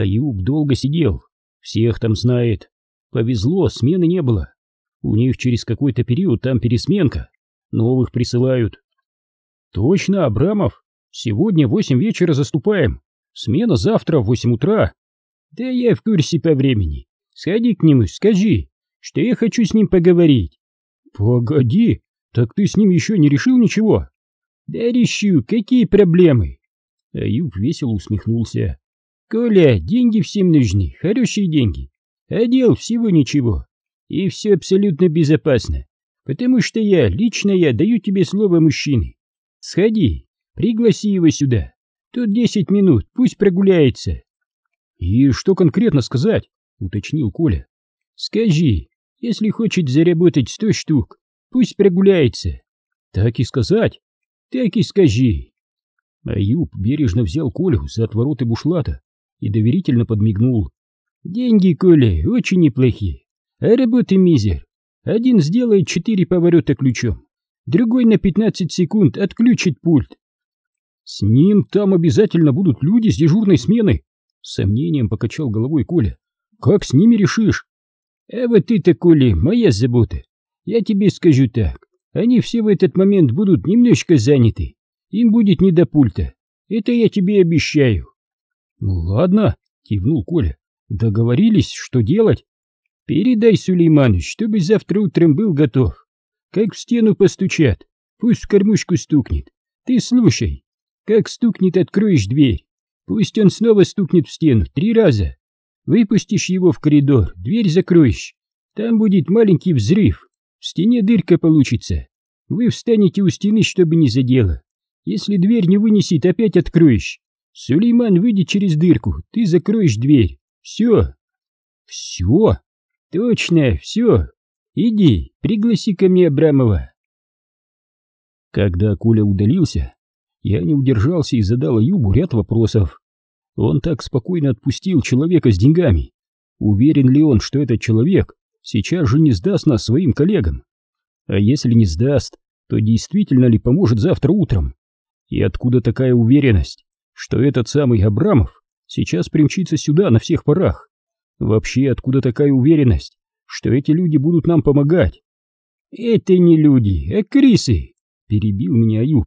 Аюб долго сидел, всех там знает. Повезло, смены не было. У них через какой-то период там пересменка, новых присылают. Точно, Абрамов, сегодня восемь вечера заступаем, смена завтра в восемь утра. Да я в курсе по времени. Сходи к нему, скажи, что я хочу с ним поговорить. Погоди, так ты с ним еще не решил ничего? Да решу, какие проблемы? Аюб весело усмехнулся. Коля, деньги всем нужны, хорошие деньги. А дел всего ничего. И все абсолютно безопасно. Потому что я, лично я, даю тебе слово мужчины. Сходи, пригласи его сюда. Тут десять минут, пусть прогуляется. И что конкретно сказать? Уточнил Коля. Скажи, если хочет заработать сто штук, пусть прогуляется. Так и сказать. Так и скажи. Аюб бережно взял Колю за отвороты бушлата и доверительно подмигнул. «Деньги, Коля, очень неплохие, а работы мизер. Один сделает четыре поворота ключом, другой на пятнадцать секунд отключит пульт. С ним там обязательно будут люди с дежурной смены, с сомнением покачал головой Коля. Как с ними решишь? А вот ты-то, Коля, моя забота. Я тебе скажу так, они все в этот момент будут немножко заняты, им будет не до пульта, это я тебе обещаю. «Ну ладно», — кивнул Коля. «Договорились, что делать?» «Передай Сулейману, чтобы завтра утром был готов. Как в стену постучат, пусть в кормушку стукнет. Ты слушай, как стукнет, откроешь дверь. Пусть он снова стукнет в стену три раза. Выпустишь его в коридор, дверь закроешь. Там будет маленький взрыв, в стене дырка получится. Вы встанете у стены, чтобы не задело. Если дверь не вынесет, опять откроешь. Сулейман выйдет через дырку, ты закроешь дверь. Все. Все? Точно, все. Иди, пригласи ко мне Абрамова. Когда Коля удалился, я не удержался и задал Юбу ряд вопросов. Он так спокойно отпустил человека с деньгами. Уверен ли он, что этот человек сейчас же не сдаст нас своим коллегам? А если не сдаст, то действительно ли поможет завтра утром? И откуда такая уверенность? Что этот самый Абрамов сейчас примчится сюда на всех парах. Вообще, откуда такая уверенность, что эти люди будут нам помогать? Это не люди, а крисы, перебил меня Аюб.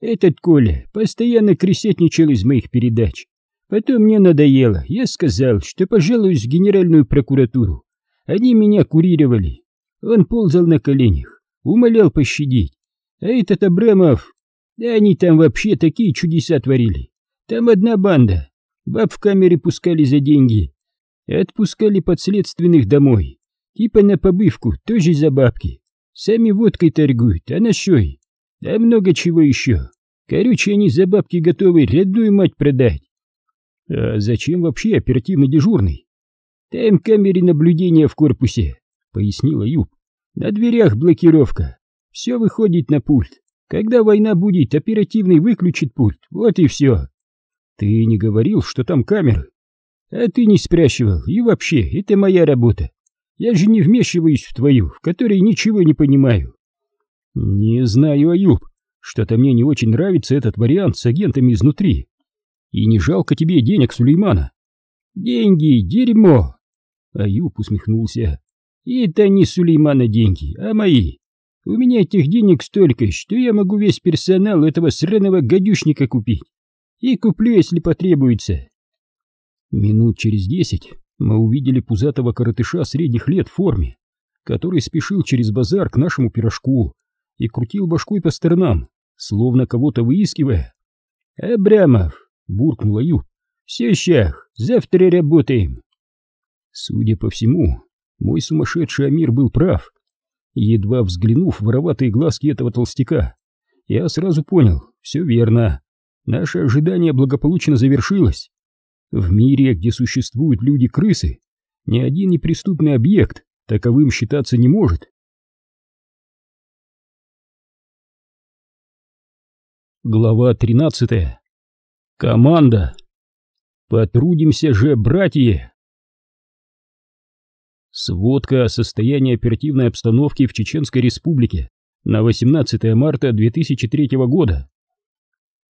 Этот Коля постоянно кресетничал из моих передач. Потом мне надоело, я сказал, что пожалуюсь в генеральную прокуратуру. Они меня курировали. Он ползал на коленях, умолял пощадить. А этот Абрамов, да они там вообще такие чудеса творили. Там одна банда. Баб в камере пускали за деньги. Отпускали подследственных домой. Типа на побывку, тоже за бабки. Сами водкой торгуют, а на шой. А много чего еще. Короче, они за бабки готовы родную мать продать. А зачем вообще оперативно дежурный? Там камеры наблюдения в корпусе, пояснила Юб. На дверях блокировка. Все выходит на пульт. Когда война будет, оперативный выключит пульт. Вот и все. Ты не говорил, что там камеры? А ты не спрашивал, и вообще, это моя работа. Я же не вмешиваюсь в твою, в которой ничего не понимаю. Не знаю, Аюб, что-то мне не очень нравится этот вариант с агентами изнутри. И не жалко тебе денег Сулеймана. Деньги, дерьмо. Аюб усмехнулся. Это не Сулеймана деньги, а мои. У меня этих денег столько, что я могу весь персонал этого сраного гадюшника купить и куплю, если потребуется. Минут через десять мы увидели пузатого коротыша средних лет в форме, который спешил через базар к нашему пирожку и крутил башкой по сторонам, словно кого-то выискивая. «Абрамов!» — буркнул Аюб. «Все щах, завтра работаем!» Судя по всему, мой сумасшедший Амир был прав. Едва взглянув в вороватые глазки этого толстяка, я сразу понял, все верно. Наше ожидание благополучно завершилось. В мире, где существуют люди-крысы, ни один неприступный объект таковым считаться не может. Глава 13. Команда. Потрудимся же, братья! Сводка о состоянии оперативной обстановки в Чеченской Республике на 18 марта 2003 года.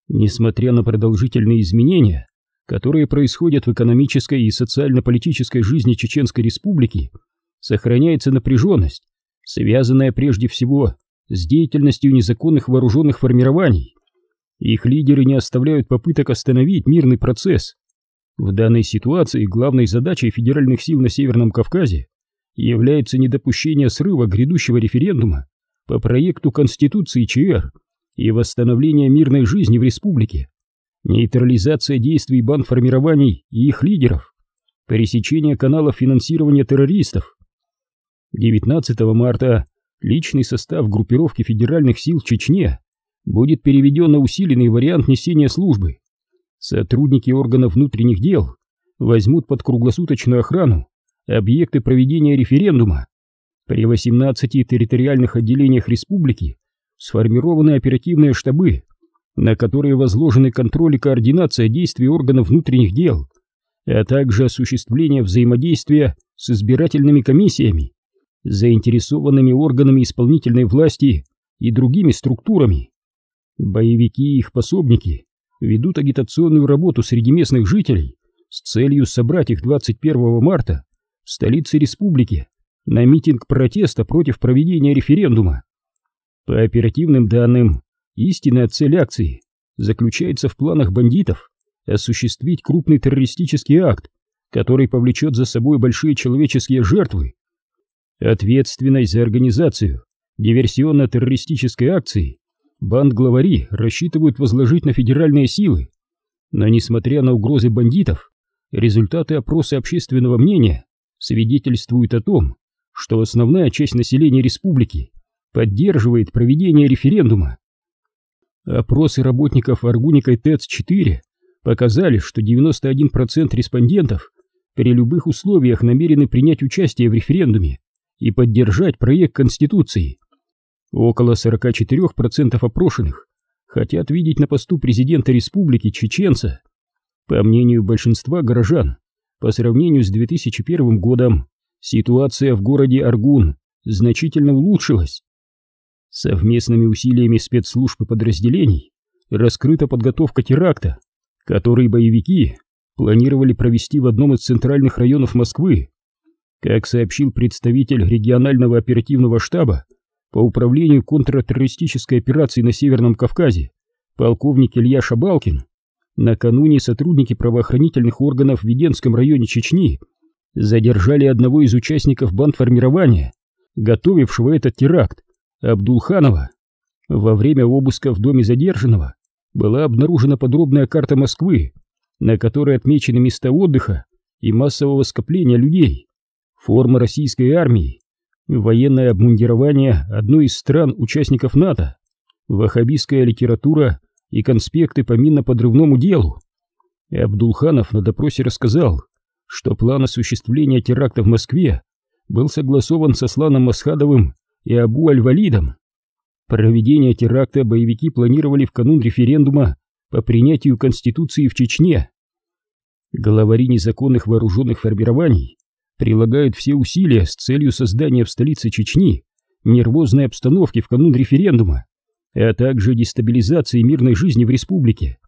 Несмотря на продолжительные изменения, которые происходят в экономической и социально-политической жизни Чеченской Республики, сохраняется напряженность, связанная прежде всего с деятельностью незаконных вооруженных формирований. Их лидеры не оставляют попыток остановить мирный процесс. В данной ситуации главной задачей федеральных сил на Северном Кавказе является недопущение срыва грядущего референдума по проекту Конституции ЧР и восстановление мирной жизни в республике, нейтрализация действий бандформирований и их лидеров, пересечение каналов финансирования террористов. 19 марта личный состав группировки федеральных сил в Чечне будет переведен на усиленный вариант несения службы. Сотрудники органов внутренних дел возьмут под круглосуточную охрану объекты проведения референдума. При 18 территориальных отделениях республики сформированы оперативные штабы, на которые возложены контроль и координация действий органов внутренних дел, а также осуществление взаимодействия с избирательными комиссиями, заинтересованными органами исполнительной власти и другими структурами. Боевики и их пособники ведут агитационную работу среди местных жителей с целью собрать их 21 марта в столице республики на митинг протеста против проведения референдума. По оперативным данным, истинная цель акции заключается в планах бандитов осуществить крупный террористический акт, который повлечет за собой большие человеческие жертвы. Ответственность за организацию диверсионно-террористической акции банд-главари рассчитывают возложить на федеральные силы. Но несмотря на угрозы бандитов, результаты опроса общественного мнения свидетельствуют о том, что основная часть населения республики поддерживает проведение референдума. Опросы работников Аргуника ТЭЦ-4 показали, что 91% респондентов при любых условиях намерены принять участие в референдуме и поддержать проект Конституции. Около 44% опрошенных хотят видеть на посту президента республики чеченца. По мнению большинства горожан, по сравнению с 2001 годом, ситуация в городе Аргун значительно улучшилась. Совместными усилиями спецслужб и подразделений раскрыта подготовка теракта, который боевики планировали провести в одном из центральных районов Москвы. Как сообщил представитель регионального оперативного штаба по управлению контртеррористической операцией на Северном Кавказе, полковник Илья Шабалкин, накануне сотрудники правоохранительных органов в Веденском районе Чечни задержали одного из участников бандформирования, готовившего этот теракт, Абдулханова. Во время обыска в доме задержанного была обнаружена подробная карта Москвы, на которой отмечены места отдыха и массового скопления людей, форма российской армии, военное обмундирование одной из стран-участников НАТО, ваххабистская литература и конспекты по минно-подрывному делу. Абдулханов на допросе рассказал, что план осуществления теракта в Москве был согласован со Сланом Масхадовым и Абу Аль-Валидом. Проведение теракта боевики планировали в канун референдума по принятию Конституции в Чечне. Главари незаконных вооруженных формирований прилагают все усилия с целью создания в столице Чечни нервозной обстановки в канун референдума, а также дестабилизации мирной жизни в республике.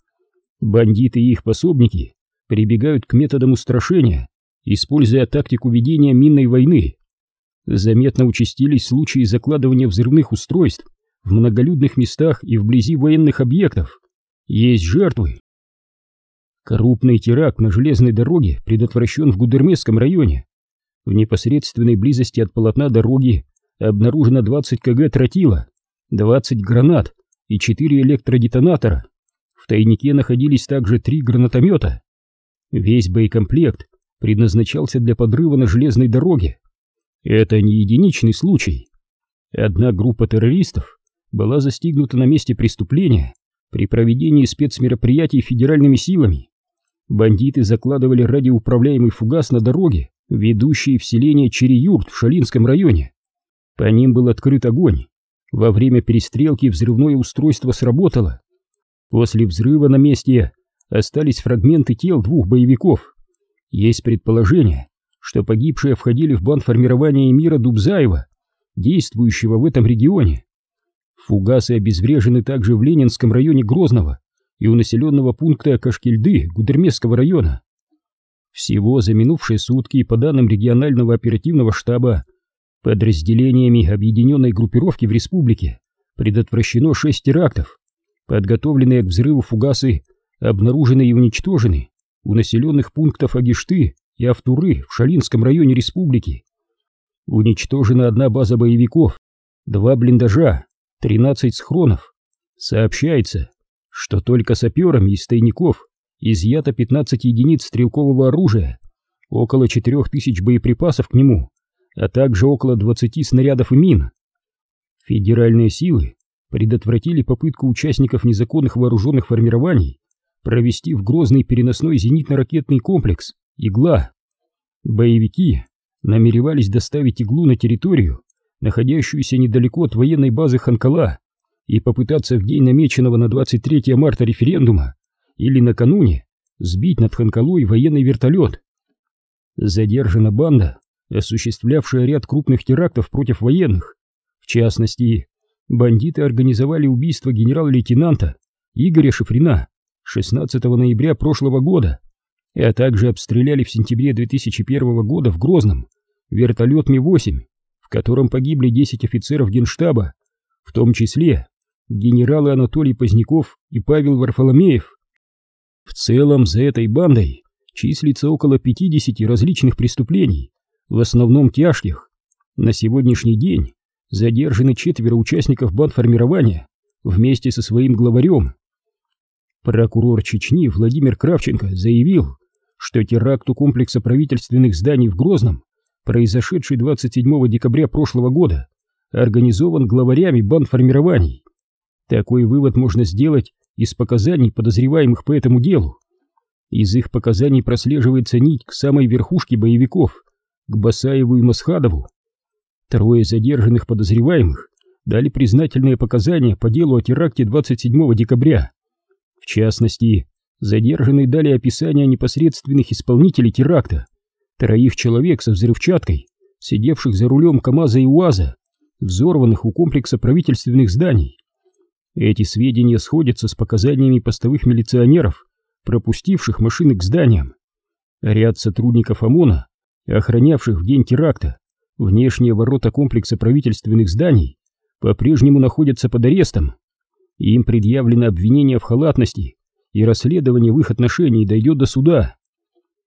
Бандиты и их пособники прибегают к методам устрашения, используя тактику ведения минной войны заметно участились случаи закладывания взрывных устройств в многолюдных местах и вблизи военных объектов. Есть жертвы. Крупный теракт на железной дороге предотвращен в Гудермесском районе. В непосредственной близости от полотна дороги обнаружено 20 кг тротила, 20 гранат и 4 электродетонатора. В тайнике находились также три гранатомета. Весь боекомплект предназначался для подрыва на железной дороге. Это не единичный случай. Одна группа террористов была застигнута на месте преступления при проведении спецмероприятий федеральными силами. Бандиты закладывали радиоуправляемый фугас на дороге, ведущей в селение Череюрт в Шалинском районе. По ним был открыт огонь. Во время перестрелки взрывное устройство сработало. После взрыва на месте остались фрагменты тел двух боевиков. Есть предположение, что погибшие входили в банд формирования Эмира Дубзаева, действующего в этом регионе. Фугасы обезврежены также в Ленинском районе Грозного и у населенного пункта Кашкильды Гудермесского района. Всего за минувшие сутки, по данным регионального оперативного штаба, подразделениями объединенной группировки в республике предотвращено шесть терактов, подготовленные к взрыву фугасы обнаружены и уничтожены у населенных пунктов Агишты и Автуры в Шалинском районе республики. Уничтожена одна база боевиков, два блиндажа, 13 схронов. Сообщается, что только саперами из тайников изъято 15 единиц стрелкового оружия, около 4000 боеприпасов к нему, а также около 20 снарядов и мин. Федеральные силы предотвратили попытку участников незаконных вооруженных формирований провести в Грозный переносной зенитно-ракетный комплекс «Игла». Боевики намеревались доставить иглу на территорию, находящуюся недалеко от военной базы Ханкала, и попытаться в день намеченного на 23 марта референдума или накануне сбить над Ханкалой военный вертолет. Задержана банда, осуществлявшая ряд крупных терактов против военных. В частности, бандиты организовали убийство генерал-лейтенанта Игоря Шифрина 16 ноября прошлого года, а также обстреляли в сентябре 2001 года в Грозном вертолет Ми-8, в котором погибли 10 офицеров генштаба, в том числе генералы Анатолий Поздняков и Павел Варфоломеев. В целом за этой бандой числится около 50 различных преступлений, в основном тяжких. На сегодняшний день задержаны четверо участников бандформирования вместе со своим главарем. Прокурор Чечни Владимир Кравченко заявил, что теракт у комплекса правительственных зданий в Грозном, произошедший 27 декабря прошлого года, организован главарями бандформирований. Такой вывод можно сделать из показаний подозреваемых по этому делу. Из их показаний прослеживается нить к самой верхушке боевиков, к Басаеву и Масхадову. Трое задержанных подозреваемых дали признательные показания по делу о теракте 27 декабря. В частности, задержанные дали описание непосредственных исполнителей теракта, троих человек со взрывчаткой, сидевших за рулем КамАЗа и УАЗа, взорванных у комплекса правительственных зданий. Эти сведения сходятся с показаниями постовых милиционеров, пропустивших машины к зданиям. Ряд сотрудников ОМОНа, охранявших в день теракта внешние ворота комплекса правительственных зданий, по-прежнему находятся под арестом. Им предъявлено обвинение в халатности, и расследование в их отношении дойдет до суда.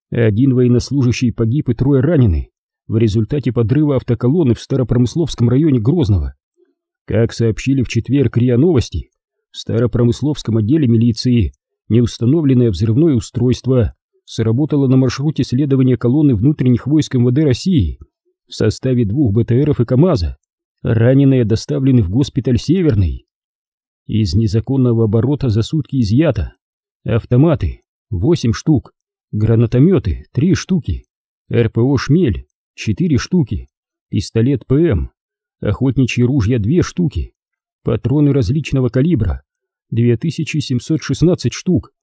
Один военнослужащий погиб и трое ранены в результате подрыва автоколонны в Старопромысловском районе Грозного. Как сообщили в четверг РИА Новости, в Старопромысловском отделе милиции неустановленное взрывное устройство сработало на маршруте следования колонны внутренних войск МВД России в составе двух БТРов и КАМАЗа. Раненые доставлены в госпиталь Северный. Из незаконного оборота за сутки изъято автоматы 8 штук, гранатометы 3 штуки, РПО «Шмель» 4 штуки, пистолет ПМ охотничьи ружья две штуки, патроны различного калибра 2716 штук,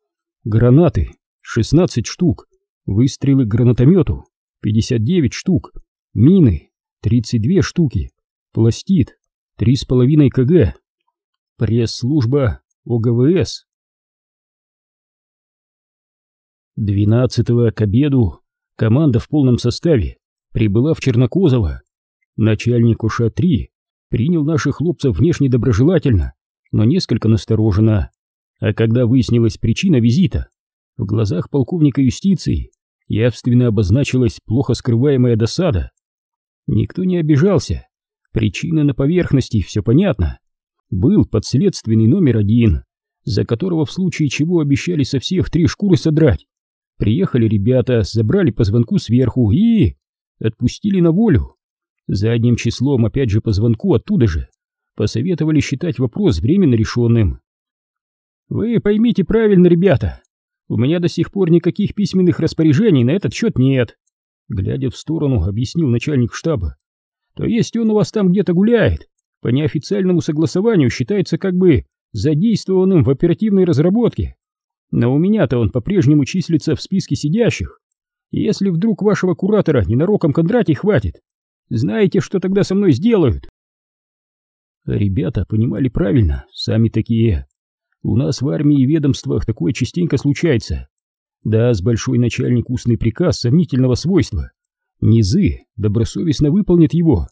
гранаты 16 штук, выстрелы к гранатомету 59 штук, мины 32 штуки, пластид 3,5 кг, пресс-служба ОГВС. 12 к обеду команда в полном составе прибыла в Чернокозово Начальник УША-3 принял наших хлопцев внешне доброжелательно, но несколько настороженно. А когда выяснилась причина визита, в глазах полковника юстиции явственно обозначилась плохо скрываемая досада. Никто не обижался. Причина на поверхности, все понятно. Был подследственный номер один, за которого в случае чего обещали со всех три шкуры содрать. Приехали ребята, забрали по звонку сверху и... отпустили на волю. Задним числом, опять же по звонку оттуда же, посоветовали считать вопрос временно решенным. «Вы поймите правильно, ребята, у меня до сих пор никаких письменных распоряжений на этот счет нет», глядя в сторону, объяснил начальник штаба. «То есть он у вас там где-то гуляет, по неофициальному согласованию считается как бы задействованным в оперативной разработке, но у меня-то он по-прежнему числится в списке сидящих. И если вдруг вашего куратора ненароком Кондратий хватит, знаете, что тогда со мной сделают? Ребята понимали правильно, сами такие. У нас в армии и ведомствах такое частенько случается. Да, с большой начальник устный приказ сомнительного свойства. Низы добросовестно выполнят его.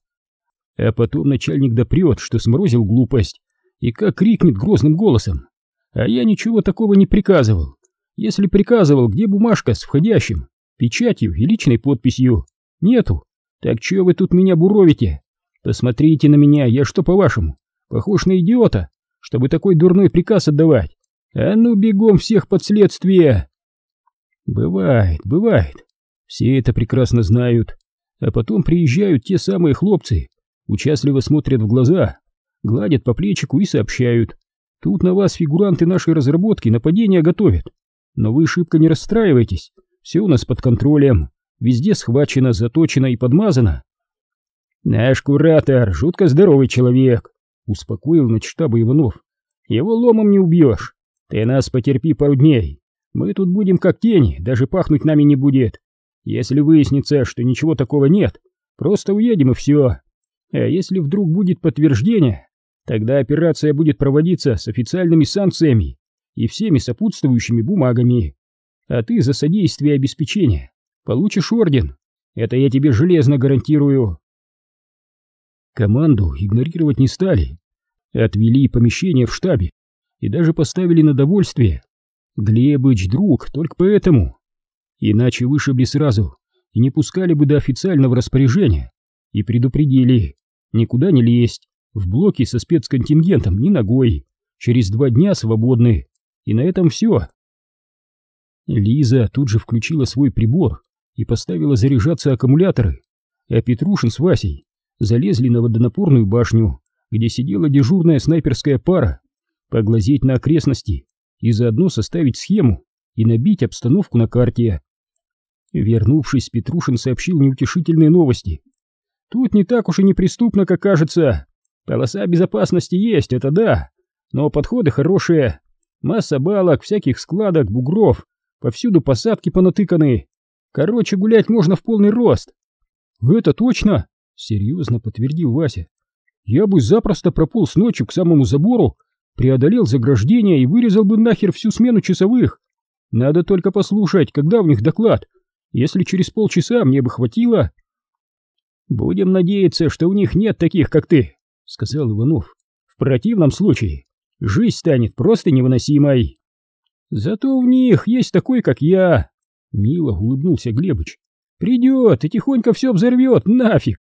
А потом начальник допрет, что сморозил глупость, и как крикнет грозным голосом. А я ничего такого не приказывал. Если приказывал, где бумажка с входящим, печатью и личной подписью? Нету. Так чё вы тут меня буровите? Посмотрите на меня, я что по-вашему, похож на идиота, чтобы такой дурной приказ отдавать? А ну бегом всех под следствие! Бывает, бывает. Все это прекрасно знают. А потом приезжают те самые хлопцы, участливо смотрят в глаза, гладят по плечику и сообщают. Тут на вас фигуранты нашей разработки нападения готовят. Но вы шибко не расстраивайтесь, все у нас под контролем, везде схвачено, заточено и подмазано. Наш куратор жутко здоровый человек, успокоил на штаба Иванов. Его ломом не убьешь. Ты нас потерпи пару дней. Мы тут будем как тени, даже пахнуть нами не будет. Если выяснится, что ничего такого нет, просто уедем и все. А если вдруг будет подтверждение, тогда операция будет проводиться с официальными санкциями и всеми сопутствующими бумагами. А ты за содействие обеспечения получишь орден. Это я тебе железно гарантирую. Команду игнорировать не стали. Отвели помещение в штабе и даже поставили на довольствие. Глебыч друг, только поэтому. Иначе вышибли сразу и не пускали бы до официального распоряжения. И предупредили, никуда не лезть, в блоке со спецконтингентом ни ногой, через два дня свободны. И на этом все. Лиза тут же включила свой прибор и поставила заряжаться аккумуляторы, а Петрушин с Васей залезли на водонапорную башню, где сидела дежурная снайперская пара, поглазеть на окрестности и заодно составить схему и набить обстановку на карте. Вернувшись, Петрушин сообщил неутешительные новости. Тут не так уж и неприступно, как кажется. Полоса безопасности есть, это да, но подходы хорошие. Масса балок, всяких складок, бугров, повсюду посадки понатыканы. Короче, гулять можно в полный рост. Это точно, серьезно подтвердил Вася. Я бы запросто прополз ночью к самому забору, преодолел заграждение и вырезал бы нахер всю смену часовых. Надо только послушать, когда у них доклад. Если через полчаса мне бы хватило... Будем надеяться, что у них нет таких, как ты, сказал Иванов. В противном случае жизнь станет просто невыносимой. Зато у них есть такой, как я. Мило улыбнулся Глебыч. Придет и тихонько все взорвет, нафиг.